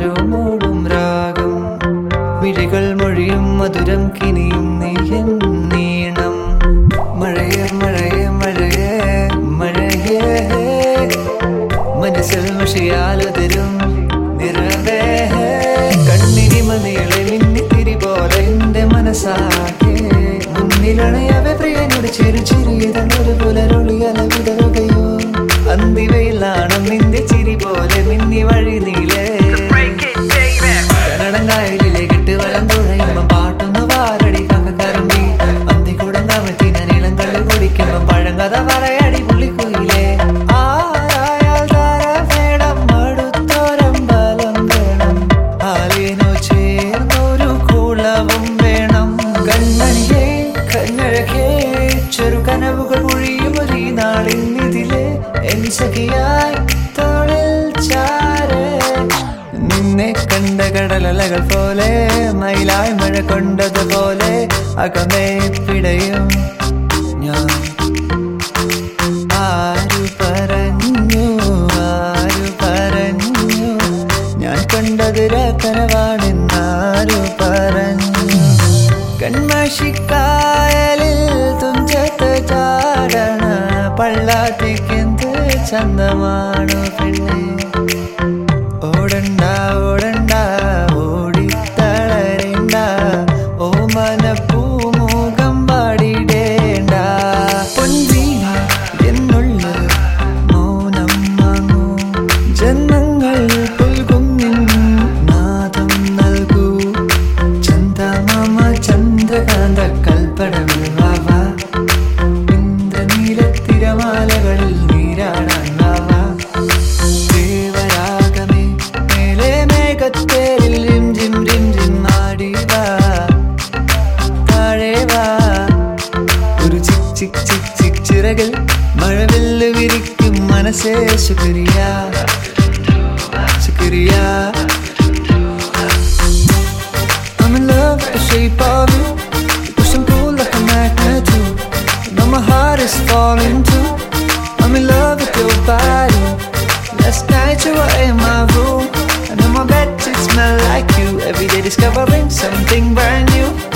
ആരോ മൂടും രാഗം. മിഴികൾ മൊഴിയും മധുരം കിനിയും നീയൻ നീണം. മഴയെ മഴയെ മഴയെ മഴയേ. മനസ്സിൽ മഷിയാലതിരും നിറവേ. കണ്ണിനി മണികളെ മിന്നിത്തിരി പോലെ എന്റെ മനസ്സാകെ. മുന്നിലണയവെ പ്രിയനോട് ചെറു ചെറിയതങ്ങൊരു പുലർ സഖിയായി തൊഴിൽ ചാരേ. നിന്നെ കണ്ട കടലലകൾ പോലെ മയിലായി മഴ കൊണ്ടതുപോലെ അകമേ പിടയും ഞാൻ. ആരു പറഞ്ഞു ആരു പറഞ്ഞു ഞാൻ കണ്ടത് കനവാണെന്നാരു പറഞ്ഞു. കൺമഷിക്കായലിൽ തുഞ്ചത്ത് ചാടണ പള്ളാത്തേക്കെന്ത് ചന്തമാണോ പെണ്ണേ. ഓടണ്ട ഓടണ്ട ഓടിത്തളരണ്ട. മന പൂമുഖം പാടിടേണ്ട. പൊൻവീണ എന്നുള്ള മൗനം ജന്മങ്ങൾ പുൽകുന്നിൽ നാദം നൽകൂ. ചന്ദമാമ ചന്ദ്രകാന്ത കൽപ്പടകൾ വാവാ. ഇന്ദ്രനീലത്തിരമാലകളിൽ നീരാടാൻ से शुक्रिया। शुक्रिया। I'm in love with the shape of you. You push and pull like a magnet do Now my heart is falling too. I'm in love with your body. Last night you were in my room. And in my bed it smelled like you. Every day discovering something brand new.